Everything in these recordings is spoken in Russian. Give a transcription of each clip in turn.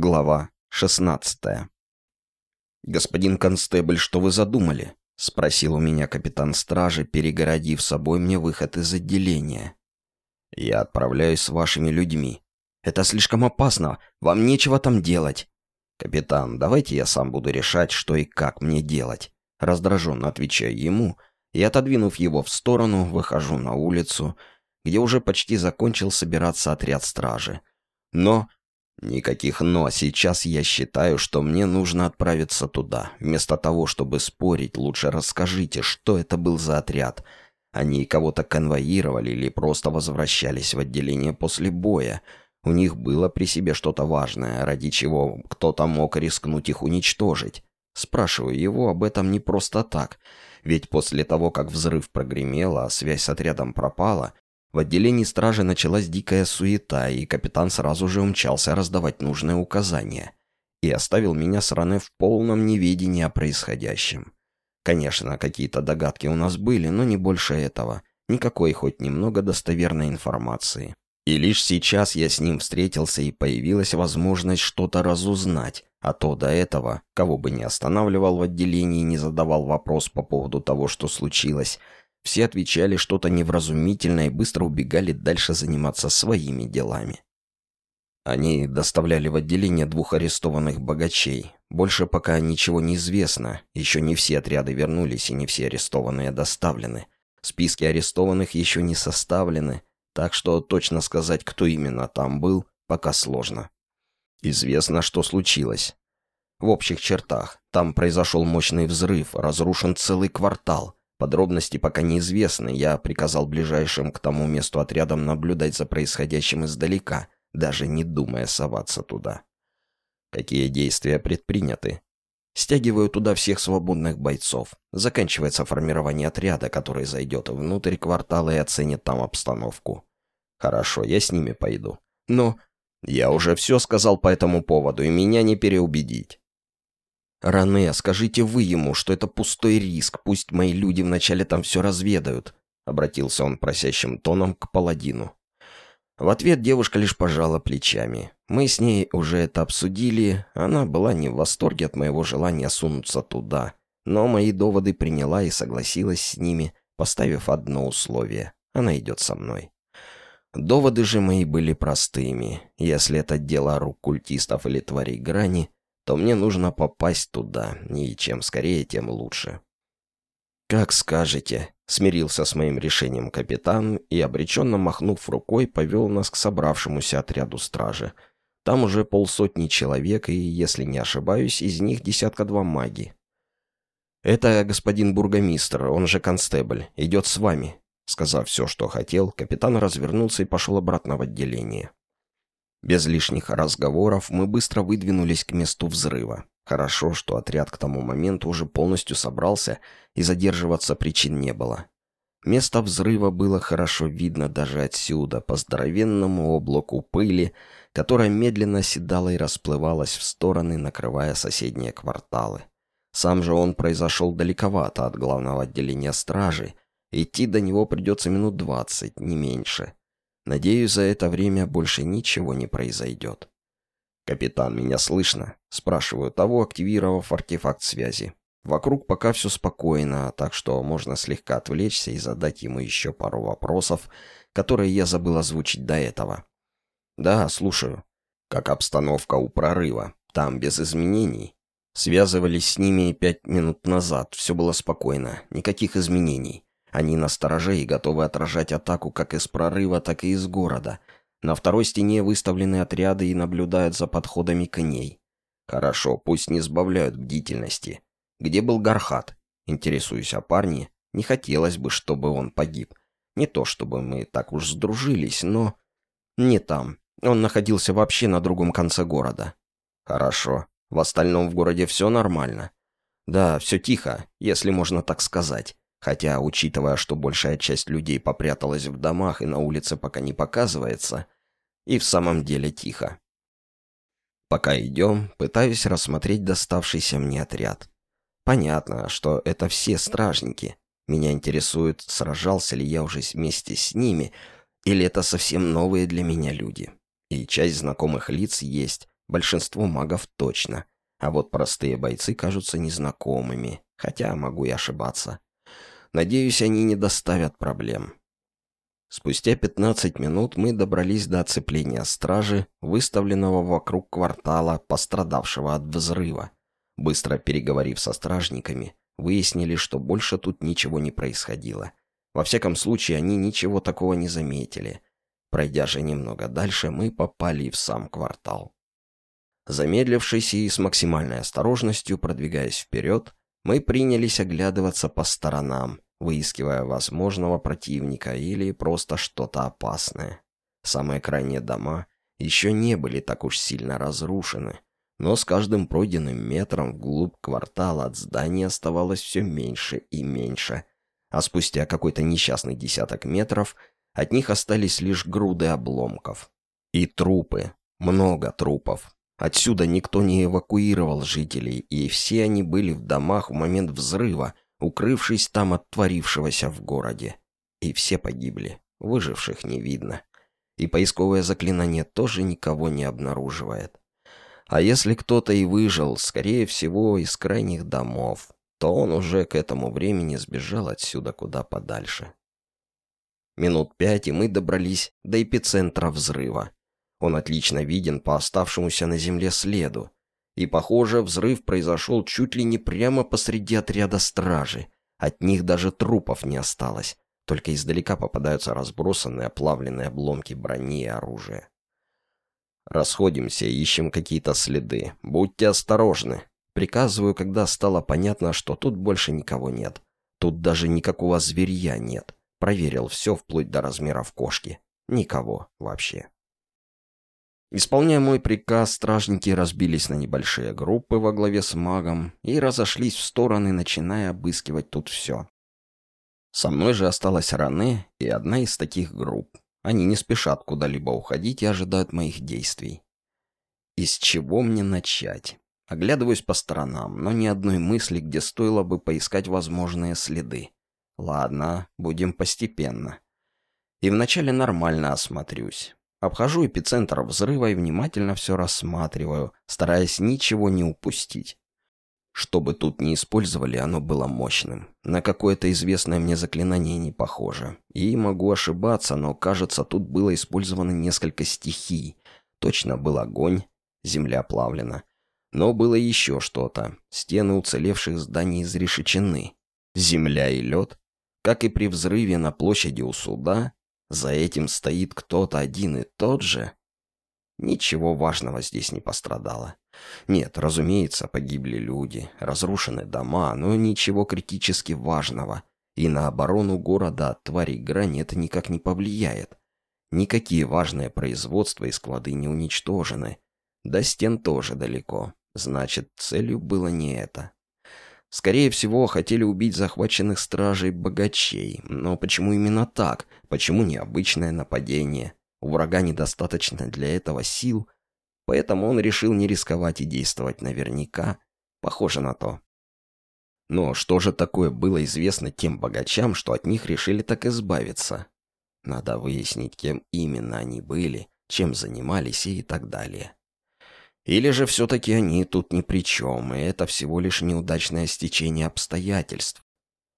Глава 16 «Господин констебль, что вы задумали?» — спросил у меня капитан стражи, перегородив собой мне выход из отделения. «Я отправляюсь с вашими людьми. Это слишком опасно, вам нечего там делать». «Капитан, давайте я сам буду решать, что и как мне делать». Раздраженно отвечаю ему и, отодвинув его в сторону, выхожу на улицу, где уже почти закончил собираться отряд стражи. Но Никаких «но». Сейчас я считаю, что мне нужно отправиться туда. Вместо того, чтобы спорить, лучше расскажите, что это был за отряд. Они кого-то конвоировали или просто возвращались в отделение после боя. У них было при себе что-то важное, ради чего кто-то мог рискнуть их уничтожить. Спрашиваю его об этом не просто так. Ведь после того, как взрыв прогремел, а связь с отрядом пропала, в отделении стражи началась дикая суета, и капитан сразу же умчался раздавать нужные указания. И оставил меня с Ране в полном неведении о происходящем. Конечно, какие-то догадки у нас были, но не больше этого. Никакой хоть немного достоверной информации. И лишь сейчас я с ним встретился, и появилась возможность что-то разузнать. А то до этого, кого бы ни останавливал в отделении и не задавал вопрос по поводу того, что случилось – все отвечали что-то невразумительное и быстро убегали дальше заниматься своими делами. Они доставляли в отделение двух арестованных богачей. Больше пока ничего не известно. Еще не все отряды вернулись и не все арестованные доставлены. Списки арестованных еще не составлены, так что точно сказать, кто именно там был, пока сложно. Известно, что случилось. В общих чертах, там произошел мощный взрыв, разрушен целый квартал. Подробности пока неизвестны, я приказал ближайшим к тому месту отрядам наблюдать за происходящим издалека, даже не думая соваться туда. Какие действия предприняты? Стягиваю туда всех свободных бойцов. Заканчивается формирование отряда, который зайдет внутрь квартала и оценит там обстановку. Хорошо, я с ними пойду. Но я уже все сказал по этому поводу, и меня не переубедить. «Ране, скажите вы ему, что это пустой риск, пусть мои люди вначале там все разведают», — обратился он просящим тоном к паладину. В ответ девушка лишь пожала плечами. Мы с ней уже это обсудили, она была не в восторге от моего желания сунуться туда, но мои доводы приняла и согласилась с ними, поставив одно условие — она идет со мной. Доводы же мои были простыми. Если это дело рук культистов или тварей грани, то мне нужно попасть туда, и чем скорее, тем лучше. «Как скажете», — смирился с моим решением капитан и, обреченно махнув рукой, повел нас к собравшемуся отряду стражи. Там уже полсотни человек, и, если не ошибаюсь, из них десятка-два маги. «Это господин бургомистр, он же констебль, идет с вами». Сказав все, что хотел, капитан развернулся и пошел обратно в отделение. Без лишних разговоров мы быстро выдвинулись к месту взрыва. Хорошо, что отряд к тому моменту уже полностью собрался, и задерживаться причин не было. Место взрыва было хорошо видно даже отсюда, по здоровенному облаку пыли, которая медленно оседала и расплывалась в стороны, накрывая соседние кварталы. Сам же он произошел далековато от главного отделения стражи. Идти до него придется минут двадцать, не меньше. Надеюсь, за это время больше ничего не произойдет. «Капитан, меня слышно?» Спрашиваю того, активировав артефакт связи. Вокруг пока все спокойно, так что можно слегка отвлечься и задать ему еще пару вопросов, которые я забыл озвучить до этого. «Да, слушаю. Как обстановка у прорыва? Там без изменений?» Связывались с ними пять минут назад, все было спокойно, никаких изменений. Они на стороже и готовы отражать атаку как из прорыва, так и из города. На второй стене выставлены отряды и наблюдают за подходами к ней. Хорошо, пусть не сбавляют бдительности. Где был Гархат? Интересуюсь о парне. Не хотелось бы, чтобы он погиб. Не то, чтобы мы так уж сдружились, но... Не там. Он находился вообще на другом конце города. Хорошо. В остальном в городе все нормально. Да, все тихо, если можно так сказать. Хотя, учитывая, что большая часть людей попряталась в домах и на улице пока не показывается, и в самом деле тихо. Пока идем, пытаюсь рассмотреть доставшийся мне отряд. Понятно, что это все стражники. Меня интересует, сражался ли я уже вместе с ними, или это совсем новые для меня люди. И часть знакомых лиц есть, Большинство магов точно. А вот простые бойцы кажутся незнакомыми, хотя могу и ошибаться. Надеюсь, они не доставят проблем. Спустя 15 минут мы добрались до оцепления стражи, выставленного вокруг квартала, пострадавшего от взрыва. Быстро переговорив со стражниками, выяснили, что больше тут ничего не происходило. Во всяком случае, они ничего такого не заметили. Пройдя же немного дальше, мы попали в сам квартал. Замедлившись и с максимальной осторожностью продвигаясь вперед, мы принялись оглядываться по сторонам, выискивая возможного противника или просто что-то опасное. Самые крайние дома еще не были так уж сильно разрушены, но с каждым пройденным метром вглубь квартала от здания оставалось все меньше и меньше, а спустя какой-то несчастный десяток метров от них остались лишь груды обломков. И трупы, много трупов. Отсюда никто не эвакуировал жителей, и все они были в домах в момент взрыва, укрывшись там от творившегося в городе. И все погибли, выживших не видно. И поисковое заклинание тоже никого не обнаруживает. А если кто-то и выжил, скорее всего, из крайних домов, то он уже к этому времени сбежал отсюда куда подальше. Минут пять, и мы добрались до эпицентра взрыва. Он отлично виден по оставшемуся на земле следу. И, похоже, взрыв произошел чуть ли не прямо посреди отряда стражи. От них даже трупов не осталось. Только издалека попадаются разбросанные оплавленные обломки брони и оружия. Расходимся, ищем какие-то следы. Будьте осторожны. Приказываю, когда стало понятно, что тут больше никого нет. Тут даже никакого зверья нет. Проверил все вплоть до размеров кошки. Никого вообще. Исполняя мой приказ, стражники разбились на небольшие группы во главе с магом и разошлись в стороны, начиная обыскивать тут все. Со мной же осталась Ране и одна из таких групп. Они не спешат куда-либо уходить и ожидают моих действий. Из чего мне начать? Оглядываюсь по сторонам, но ни одной мысли, где стоило бы поискать возможные следы. Ладно, будем постепенно. И вначале нормально осмотрюсь. Обхожу эпицентр взрыва и внимательно все рассматриваю, стараясь ничего не упустить. Что бы тут ни использовали, оно было мощным. На какое-то известное мне заклинание не похоже. И могу ошибаться, но кажется, тут было использовано несколько стихий. Точно был огонь, земля плавлена. Но было еще что-то. Стены уцелевших зданий изрешечены. Земля и лед. Как и при взрыве на площади у суда, за этим стоит кто-то один и тот же? Ничего важного здесь не пострадало. Нет, разумеется, погибли люди, разрушены дома, но ничего критически важного. И на оборону города от тварей грани это никак не повлияет. Никакие важные производства и склады не уничтожены. До стен тоже далеко. Значит, целью было не это. Скорее всего, хотели убить захваченных стражей богачей. Но почему именно так? Почему необычное нападение? У врага недостаточно для этого сил, поэтому он решил не рисковать и действовать наверняка. Похоже на то. Но что же такое было известно тем богачам, что от них решили так избавиться? Надо выяснить, кем именно они были, чем занимались и так далее. Или же все-таки они тут ни при чем, и это всего лишь неудачное стечение обстоятельств.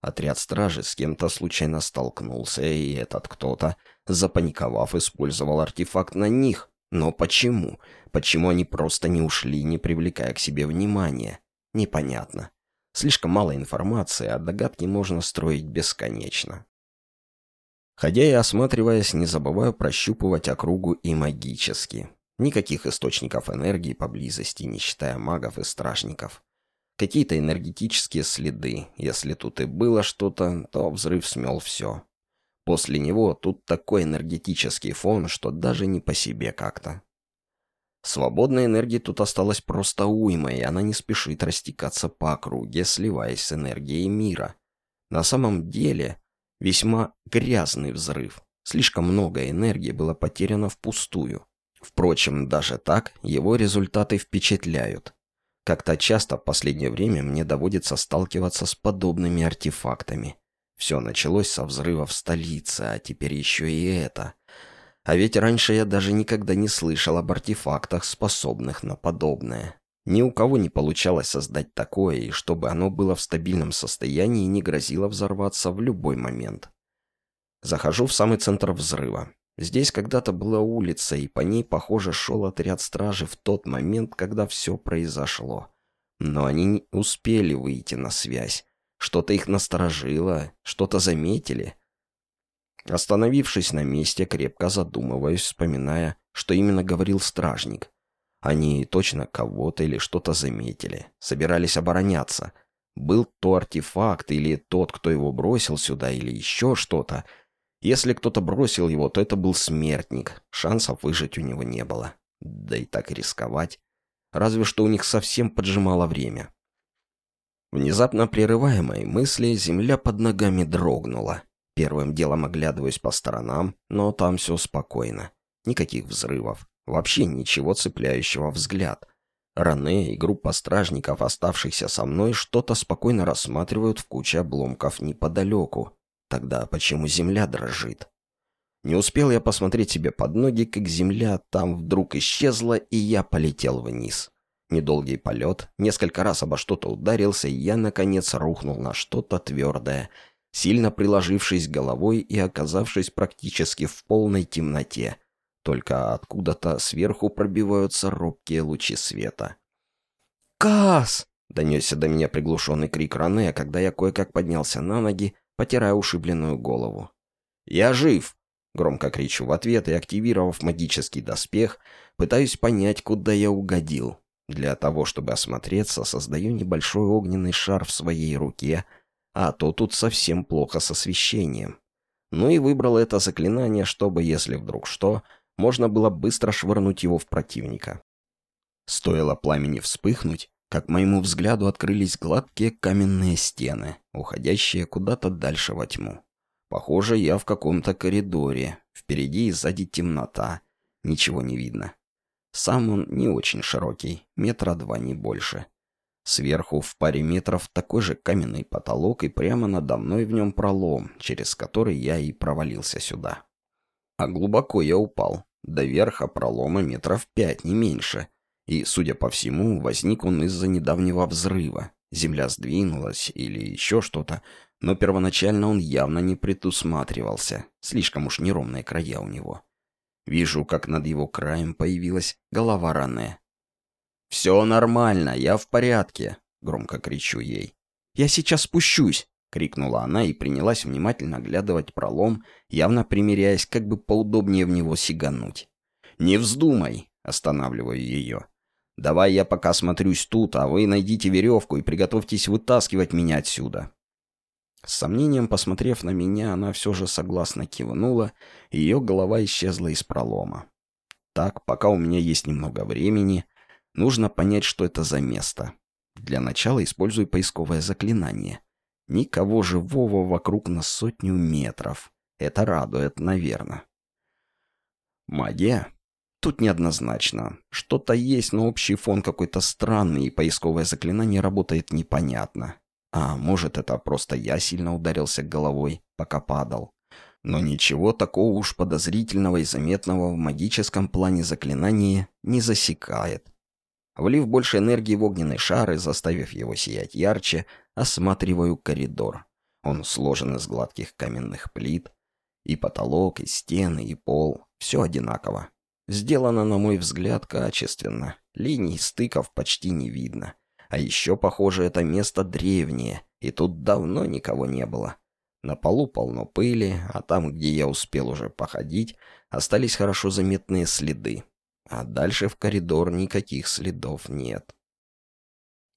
Отряд стражи с кем-то случайно столкнулся, и этот кто-то, запаниковав, использовал артефакт на них. Но почему? Почему они просто не ушли, не привлекая к себе внимания? Непонятно. Слишком мало информации, а догадки можно строить бесконечно. Ходя и осматриваясь, не забываю прощупывать округу и магически. Никаких источников энергии поблизости, не считая магов и стражников. Какие-то энергетические следы. Если тут и было что-то, то взрыв смел все. После него тут такой энергетический фон, что даже не по себе как-то. Свободной энергии тут осталось просто уйма, и она не спешит растекаться по округе, сливаясь с энергией мира. На самом деле, весьма грязный взрыв. Слишком много энергии было потеряно впустую. Впрочем, даже так его результаты впечатляют. Как-то часто в последнее время мне доводится сталкиваться с подобными артефактами. Все началось со взрыва в столице, а теперь еще и это. А ведь раньше я даже никогда не слышал об артефактах, способных на подобное. Ни у кого не получалось создать такое, и чтобы оно было в стабильном состоянии и не грозило взорваться в любой момент. Захожу в самый центр взрыва. Здесь когда-то была улица, и по ней, похоже, шел отряд стражи в тот момент, когда все произошло. Но они не успели выйти на связь. Что-то их насторожило, что-то заметили. Остановившись на месте, крепко задумываюсь, вспоминая, что именно говорил стражник. Они точно кого-то или что-то заметили, собирались обороняться. Был то артефакт или тот, кто его бросил сюда, или еще что-то — если кто-то бросил его, то это был смертник. Шансов выжить у него не было. Да и так рисковать. Разве что у них совсем поджимало время. Внезапно прерывая мои мысли, земля под ногами дрогнула. Первым делом оглядываюсь по сторонам, но там все спокойно. Никаких взрывов. Вообще ничего цепляющего взгляд. Ране и группа стражников, оставшихся со мной, что-то спокойно рассматривают в куче обломков неподалеку. Тогда почему земля дрожит? Не успел я посмотреть себе под ноги, как земля там вдруг исчезла, и я полетел вниз. Недолгий полет, несколько раз обо что-то ударился, и я, наконец, рухнул на что-то твердое, сильно приложившись головой и оказавшись практически в полной темноте. Только откуда-то сверху пробиваются робкие лучи света. «Кас!» — донесся до меня приглушенный крик Ране, когда я кое-как поднялся на ноги потирая ушибленную голову. «Я жив!» — громко кричу в ответ и, активировав магический доспех, пытаюсь понять, куда я угодил. Для того, чтобы осмотреться, создаю небольшой огненный шар в своей руке, а то тут совсем плохо с освещением. Ну и выбрал это заклинание, чтобы, если вдруг что, можно было быстро швырнуть его в противника. Стоило пламени вспыхнуть, как моему взгляду открылись гладкие каменные стены, уходящие куда-то дальше во тьму. Похоже, я в каком-то коридоре. Впереди и сзади темнота. Ничего не видно. Сам он не очень широкий, метра два не больше. Сверху в паре метров такой же каменный потолок, и прямо надо мной в нем пролом, через который я и провалился сюда. А глубоко я упал. До верха пролома метров пять, не меньше — и, судя по всему, возник он из-за недавнего взрыва. Земля сдвинулась или еще что-то, но первоначально он явно не предусматривался. Слишком уж неровные края у него. Вижу, как над его краем появилась голова Ране. «Все нормально, я в порядке», — громко кричу ей. «Я сейчас спущусь», — крикнула она и принялась внимательно оглядывать пролом, явно примеряясь, как бы поудобнее в него сигануть. «Не вздумай», — останавливаю ее. Давай я пока смотрюсь тут, а вы найдите веревку и приготовьтесь вытаскивать меня отсюда». С сомнением посмотрев на меня, она все же согласно кивнула, и ее голова исчезла из пролома. Так, пока у меня есть немного времени, нужно понять, что это за место. Для начала использую поисковое заклинание. Никого живого вокруг на сотню метров. Это радует, наверное. Магия? Тут неоднозначно. Что-то есть, но общий фон какой-то странный, и поисковое заклинание работает непонятно. А может, это просто я сильно ударился головой, пока падал. Но ничего такого уж подозрительного и заметного в магическом плане заклинания не засекает. Влив больше энергии в огненный шар и заставив его сиять ярче, осматриваю коридор. Он сложен из гладких каменных плит. И потолок, и стены, и пол. Все одинаково. Сделано, на мой взгляд, качественно. Линий стыков почти не видно. А еще, похоже, это место древнее, и тут давно никого не было. На полу полно пыли, а там, где я успел уже походить, остались хорошо заметные следы. А дальше в коридор никаких следов нет.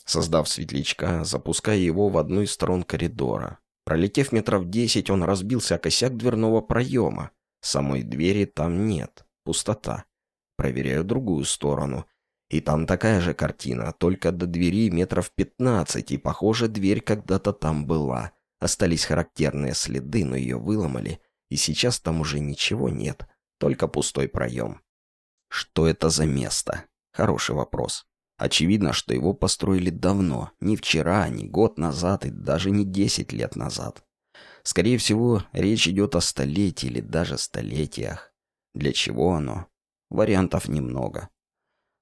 Создав светлячка, запуская его в одну из сторон коридора. Пролетев метров десять, он разбился о косяк дверного проема. Самой двери там нет. Пустота. Проверяю другую сторону. И там такая же картина, только до двери метров пятнадцать, и, похоже, дверь когда-то там была. Остались характерные следы, но ее выломали, и сейчас там уже ничего нет, только пустой проем. Что это за место? Хороший вопрос. Очевидно, что его построили давно, не вчера, не год назад и даже не десять лет назад. Скорее всего, речь идет о столетии или даже столетиях. Для чего оно? Вариантов немного.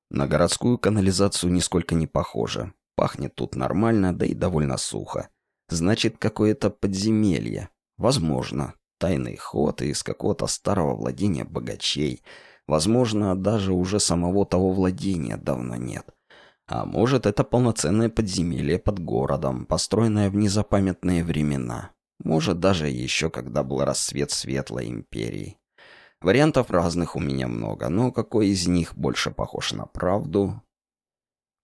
На городскую канализацию нисколько не похоже. Пахнет тут нормально, да и довольно сухо. Значит, какое-то подземелье. Возможно, тайный ход из какого-то старого владения богачей. Возможно, даже уже самого того владения давно нет. А может, это полноценное подземелье под городом, построенное в незапамятные времена. Может, даже еще когда был рассвет Светлой Империи. Вариантов разных у меня много, но какой из них больше похож на правду?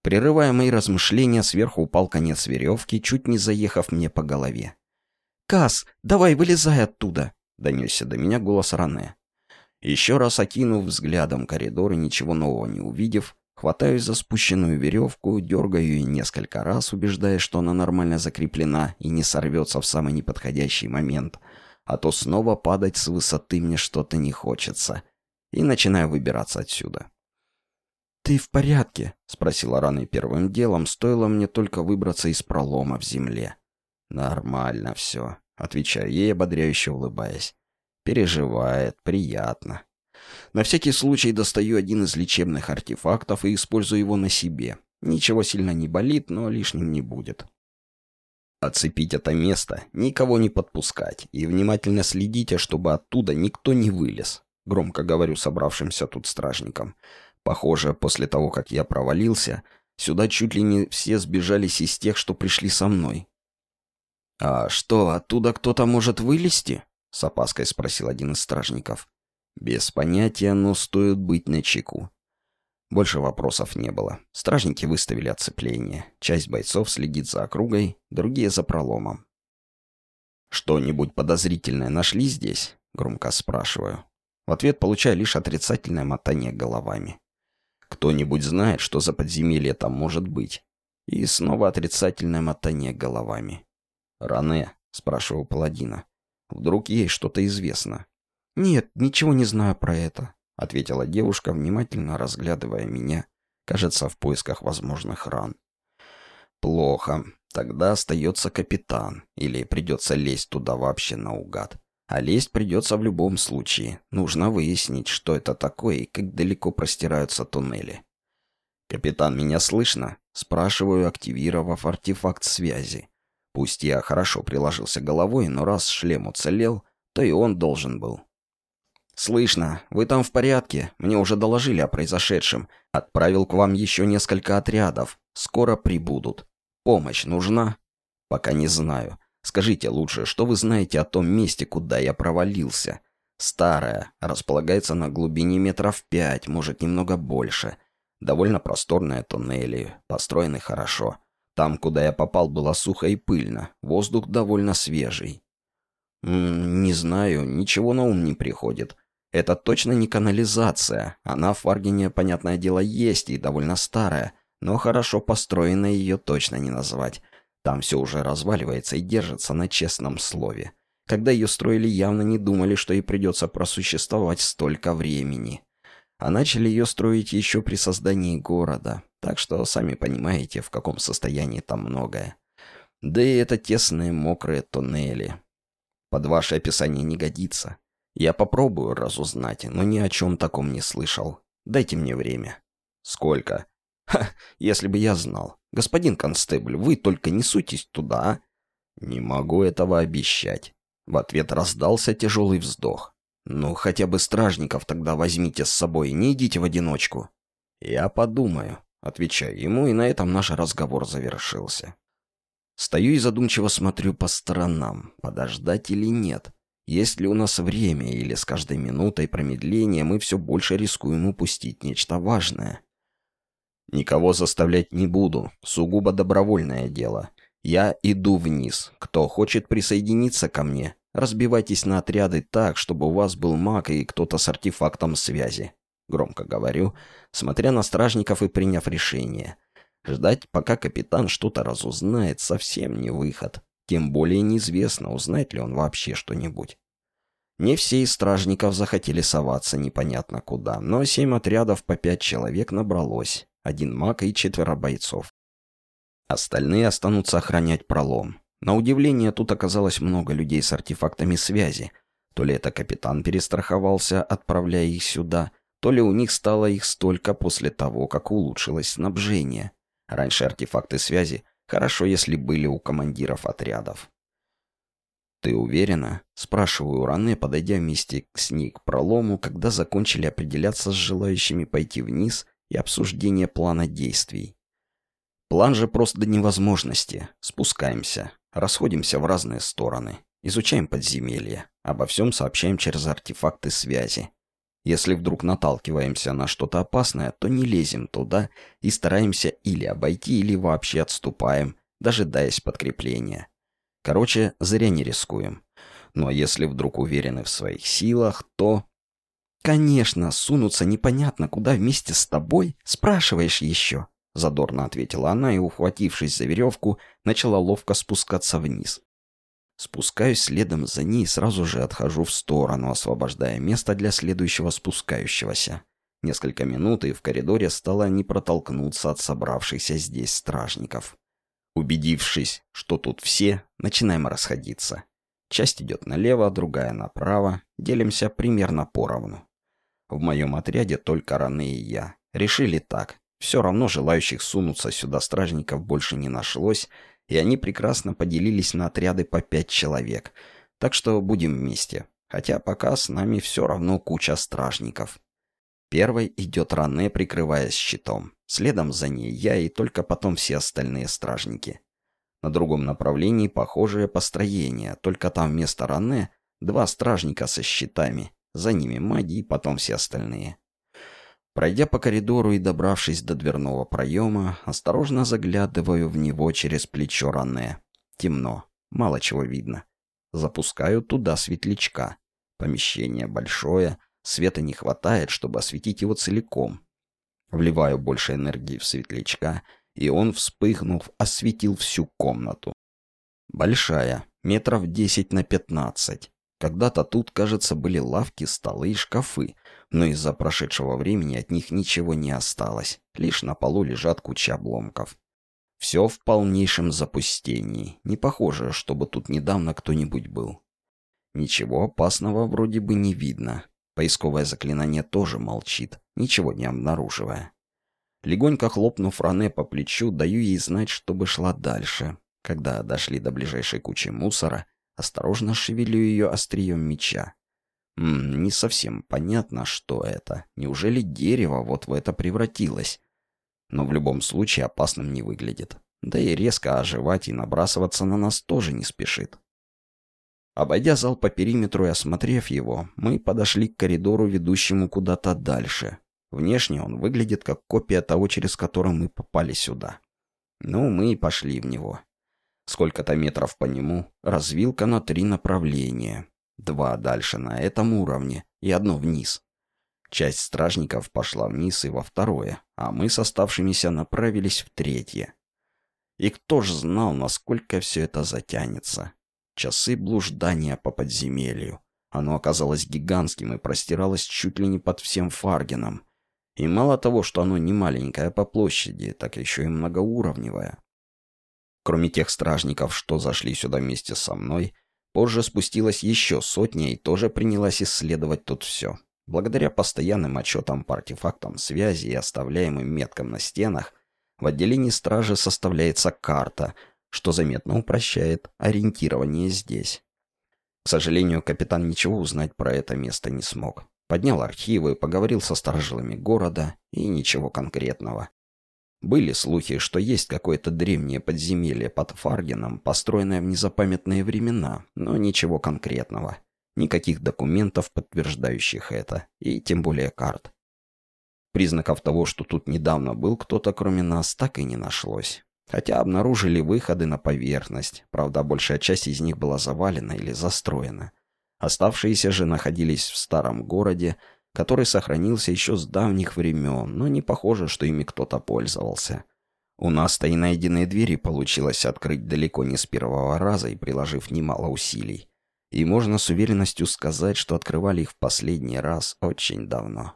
Прерывая мои размышления, сверху упал конец веревки, чуть не заехав мне по голове. «Кас, давай вылезай оттуда!» — донесся до меня голос Ране. Еще раз окинув взглядом коридор и ничего нового не увидев, хватаюсь за спущенную веревку, дергаю ее несколько раз, убеждаясь, что она нормально закреплена и не сорвется в самый неподходящий момент — а то снова падать с высоты мне что-то не хочется. И начинаю выбираться отсюда. «Ты в порядке?» — спросила Раны первым делом, стоило мне только выбраться из пролома в земле. «Нормально все», — отвечаю ей, ободряюще улыбаясь. «Переживает, приятно». На всякий случай достаю один из лечебных артефактов и использую его на себе. Ничего сильно не болит, но лишним не будет. Оцепить это место, никого не подпускать и внимательно следите, чтобы оттуда никто не вылез. Громко говорю собравшимся тут стражникам. Похоже, после того, как я провалился, сюда чуть ли не все сбежались из тех, что пришли со мной. «А что, оттуда кто-то может вылезти?» — с опаской спросил один из стражников. «Без понятия, но стоит быть начеку. Больше вопросов не было. Стражники выставили оцепление. Часть бойцов следит за округой, другие за проломом. «Что-нибудь подозрительное нашли здесь?» — громко спрашиваю. В ответ получаю лишь отрицательное мотание головами. «Кто-нибудь знает, что за подземелье там может быть?» И снова отрицательное мотание головами. «Ране?» — спрашиваю паладина. «Вдруг ей что-то известно?» «Нет, ничего не знаю про это», — ответила девушка, внимательно разглядывая меня, кажется, в поисках возможных ран. «Плохо. Тогда остается капитан. Или придется лезть туда вообще наугад. А лезть придется в любом случае. Нужно выяснить, что это такое и как далеко простираются туннели». «Капитан, меня слышно?» — спрашиваю, активировав артефакт связи. Пусть я хорошо приложился головой, но раз шлем уцелел, то и он должен был. «Слышно. Вы там в порядке? Мне уже доложили о произошедшем. Отправил к вам еще несколько отрядов. Скоро прибудут. Помощь нужна?» «Пока не знаю. Скажите лучше, что вы знаете о том месте, куда я провалился?» «Старая. Располагается на глубине метров пять, может, немного больше. Довольно просторные туннели. Построены хорошо. Там, куда я попал, было сухо и пыльно. Воздух довольно свежий». «М -м, «Не знаю. Ничего на ум не приходит». Это точно не канализация. Она в Фаргине, понятное дело, есть и довольно старая, но хорошо построенной ее точно не назвать. Там все уже разваливается и держится на честном слове. Когда ее строили, явно не думали, что ей придется просуществовать столько времени. А начали ее строить еще при создании города, так что сами понимаете, в каком состоянии там многое. Да и это тесные мокрые туннели. Под ваше описание не годится. Я попробую разузнать, но ни о чем таком не слышал. Дайте мне время. Сколько? Ха, если бы я знал. Господин констебль, вы только не суйтесь туда, а? Не могу этого обещать. В ответ раздался тяжелый вздох. Ну, хотя бы стражников тогда возьмите с собой, не идите в одиночку. Я подумаю, отвечаю ему, и на этом наш разговор завершился. Стою и задумчиво смотрю по сторонам, подождать или нет. Есть ли у нас время, или с каждой минутой промедления мы все больше рискуем упустить нечто важное? Никого заставлять не буду, сугубо добровольное дело. Я иду вниз. Кто хочет присоединиться ко мне, разбивайтесь на отряды так, чтобы у вас был маг и кто-то с артефактом связи. Громко говорю, смотря на стражников и приняв решение. Ждать, пока капитан что-то разузнает, совсем не выход. Тем более неизвестно, узнает ли он вообще что-нибудь. Не все из стражников захотели соваться непонятно куда, но семь отрядов по пять человек набралось, один маг и четверо бойцов. Остальные останутся охранять пролом. На удивление, тут оказалось много людей с артефактами связи. То ли это капитан перестраховался, отправляя их сюда, то ли у них стало их столько после того, как улучшилось снабжение. Раньше артефакты связи хорошо, если были у командиров отрядов. «Ты уверена?» — спрашиваю Ране, подойдя вместе с ней к пролому, когда закончили определяться с желающими пойти вниз и обсуждение плана действий. План же просто до невозможности. Спускаемся, расходимся в разные стороны, изучаем подземелья, обо всем сообщаем через артефакты связи. Если вдруг наталкиваемся на что-то опасное, то не лезем туда и стараемся или обойти, или вообще отступаем, дожидаясь подкрепления. Короче, зря не рискуем. Ну а если вдруг уверены в своих силах, то... «Конечно, сунуться непонятно куда вместе с тобой, спрашиваешь еще», — задорно ответила она и, ухватившись за веревку, начала ловко спускаться вниз. Спускаюсь следом за ней и сразу же отхожу в сторону, освобождая место для следующего спускающегося. Несколько минут, и в коридоре стало не протолкнуться от собравшихся здесь стражников. Убедившись, что тут все, начинаем расходиться. Часть идет налево, другая направо, делимся примерно поровну. В моем отряде только Раны и я. Решили так. Все равно желающих сунуться сюда стражников больше не нашлось, и они прекрасно поделились на отряды по пять человек. Так что будем вместе. Хотя пока с нами все равно куча стражников. Первой идет Ране, прикрываясь щитом. Следом за ней я и только потом все остальные стражники. На другом направлении похожее построение, только там вместо Ране два стражника со щитами. За ними маги и потом все остальные. Пройдя по коридору и добравшись до дверного проема, осторожно заглядываю в него через плечо Ране. Темно, мало чего видно. Запускаю туда светлячка. Помещение большое, света не хватает, чтобы осветить его целиком. Вливаю больше энергии в светлячка, и он, вспыхнув, осветил всю комнату. Большая, метров 10 на 15. Когда-то тут, кажется, были лавки, столы и шкафы, но из-за прошедшего времени от них ничего не осталось, лишь на полу лежат куча обломков. Все в полнейшем запустении, не похоже, чтобы тут недавно кто-нибудь был. Ничего опасного вроде бы не видно. Поисковое заклинание тоже молчит, ничего не обнаруживая. Легонько хлопнув Ране по плечу, даю ей знать, чтобы шла дальше. Когда дошли до ближайшей кучи мусора, осторожно шевелю ее острием меча. М не совсем понятно, что это. Неужели дерево вот в это превратилось? Но в любом случае опасным не выглядит. Да и резко оживать и набрасываться на нас тоже не спешит. Обойдя зал по периметру и осмотрев его, мы подошли к коридору, ведущему куда-то дальше. Внешне он выглядит как копия того, через который мы попали сюда. Ну, мы и пошли в него. Сколько-то метров по нему, развилка на три направления. Два дальше на этом уровне и одно вниз. Часть стражников пошла вниз и во второе, а мы с оставшимися направились в третье. И кто ж знал, насколько все это затянется. Часы блуждания по подземелью. Оно оказалось гигантским и простиралось чуть ли не под всем Фаргеном. И мало того, что оно не маленькое по площади, так еще и многоуровневое. Кроме тех стражников, что зашли сюда вместе со мной, позже спустилась еще сотня и тоже принялась исследовать тут все. Благодаря постоянным отчетам по артефактам связи и оставляемым меткам на стенах, в отделении стражи составляется карта, что заметно упрощает ориентирование здесь. К сожалению, капитан ничего узнать про это место не смог. Поднял архивы, поговорил со старожилами города и ничего конкретного. Были слухи, что есть какое-то древнее подземелье под Фаргеном, построенное в незапамятные времена, но ничего конкретного. Никаких документов, подтверждающих это, и тем более карт. Признаков того, что тут недавно был кто-то кроме нас, так и не нашлось. Хотя обнаружили выходы на поверхность, правда, большая часть из них была завалена или застроена. Оставшиеся же находились в старом городе, который сохранился еще с давних времен, но не похоже, что ими кто-то пользовался. У нас-то и найденные двери получилось открыть далеко не с первого раза и приложив немало усилий. И можно с уверенностью сказать, что открывали их в последний раз очень давно.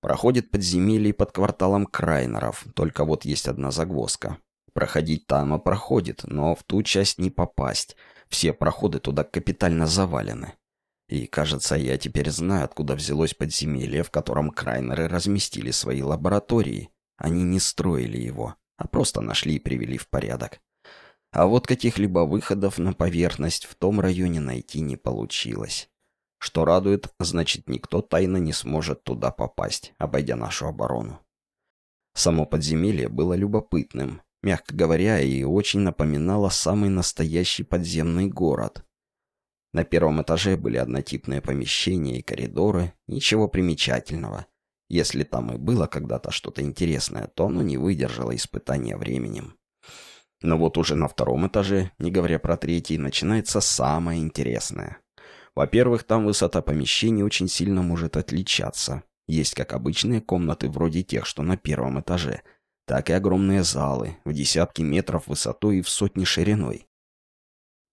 Проходит подземелье под кварталом Крайнеров, только вот есть одна загвоздка. Проходить там и проходит, но в ту часть не попасть – все проходы туда капитально завалены. И, кажется, я теперь знаю, откуда взялось подземелье, в котором Крайнеры разместили свои лаборатории. Они не строили его, а просто нашли и привели в порядок. А вот каких-либо выходов на поверхность в том районе найти не получилось. Что радует, значит, никто тайно не сможет туда попасть, обойдя нашу оборону. Само подземелье было любопытным, мягко говоря, и очень напоминало самый настоящий подземный город. На первом этаже были однотипные помещения и коридоры, ничего примечательного. Если там и было когда-то что-то интересное, то оно не выдержало испытания временем. Но вот уже на втором этаже, не говоря про третий, начинается самое интересное. Во-первых, там высота помещений очень сильно может отличаться. Есть как обычные комнаты вроде тех, что на первом этаже, так и огромные залы в десятки метров высотой и в сотни шириной.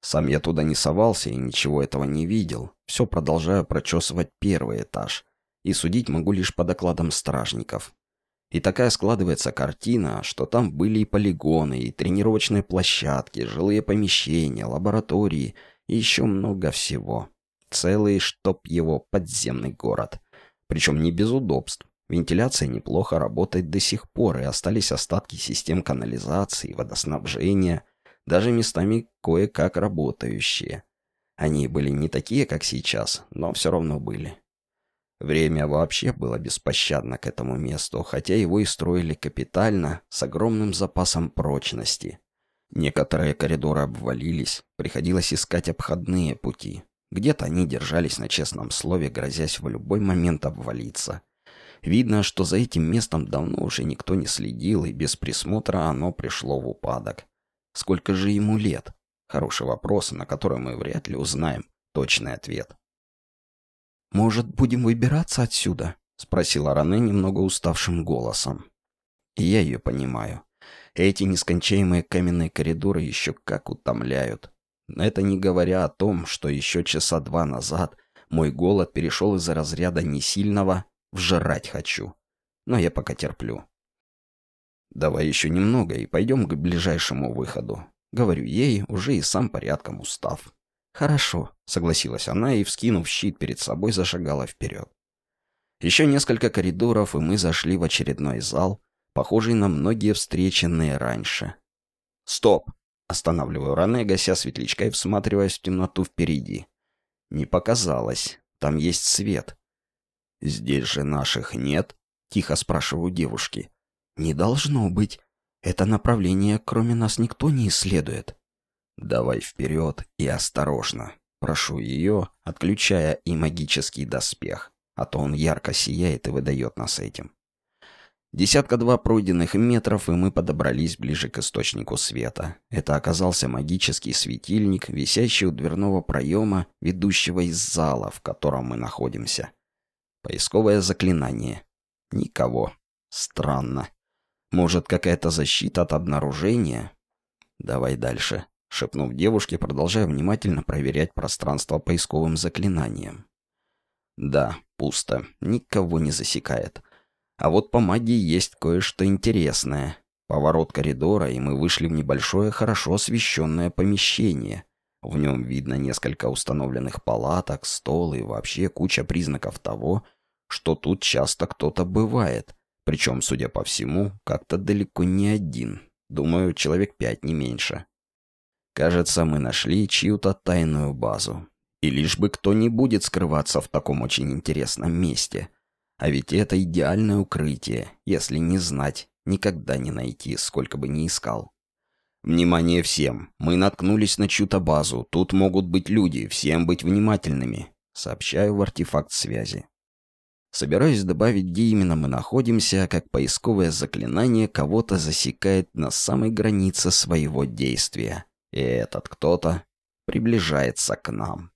Сам я туда не совался и ничего этого не видел. Все продолжаю прочесывать первый этаж. И судить могу лишь по докладам стражников. И такая складывается картина, что там были и полигоны, и тренировочные площадки, жилые помещения, лаборатории и еще много всего. Целый, чтоб его, подземный город. Причем не без удобств. Вентиляция неплохо работает до сих пор, и остались остатки систем канализации, водоснабжения, даже местами кое-как работающие. Они были не такие, как сейчас, но все равно были. Время вообще было беспощадно к этому месту, хотя его и строили капитально, с огромным запасом прочности. Некоторые коридоры обвалились, приходилось искать обходные пути. Где-то они держались на честном слове, грозясь в любой момент обвалиться. Видно, что за этим местом давно уже никто не следил, и без присмотра оно пришло в упадок. Сколько же ему лет? Хороший вопрос, на который мы вряд ли узнаем точный ответ. «Может, будем выбираться отсюда?» — спросила Ране немного уставшим голосом. И я ее понимаю. Эти нескончаемые каменные коридоры еще как утомляют. Это не говоря о том, что еще часа два назад мой голод перешел из разряда несильного в «жрать хочу». Но я пока терплю. «Давай еще немного и пойдем к ближайшему выходу», — говорю ей, уже и сам порядком устав. «Хорошо», — согласилась она и, вскинув щит перед собой, зашагала вперед. Еще несколько коридоров, и мы зашли в очередной зал, похожий на многие встреченные раньше. «Стоп!» — останавливаю Ране, гася светлячка и всматриваясь в темноту впереди. Не показалось. Там есть свет. «Здесь же наших нет?» — тихо спрашиваю девушки. «Не должно быть. Это направление, кроме нас, никто не исследует». «Давай вперед и осторожно», — прошу ее, отключая и магический доспех, а то он ярко сияет и выдает нас этим. Десятка-два пройденных метров, и мы подобрались ближе к источнику света. Это оказался магический светильник, висящий у дверного проема, ведущего из зала, в котором мы находимся. Поисковое заклинание. Никого. Странно. Может, какая-то защита от обнаружения? Давай дальше шепнув девушке, продолжая внимательно проверять пространство поисковым заклинанием. Да, пусто, никого не засекает. А вот по магии есть кое-что интересное. Поворот коридора, и мы вышли в небольшое, хорошо освещенное помещение. В нем видно несколько установленных палаток, стол и вообще куча признаков того, что тут часто кто-то бывает. Причем, судя по всему, как-то далеко не один. Думаю, человек пять, не меньше. Кажется, мы нашли чью-то тайную базу. И лишь бы кто не будет скрываться в таком очень интересном месте. А ведь это идеальное укрытие. Если не знать, никогда не найти, сколько бы ни искал. Внимание всем. Мы наткнулись на чью-то базу. Тут могут быть люди. Всем быть внимательными. Сообщаю в артефакт связи. Собираюсь добавить, где именно мы находимся, как поисковое заклинание кого-то засекает на самой границе своего действия. И этот кто-то приближается к нам.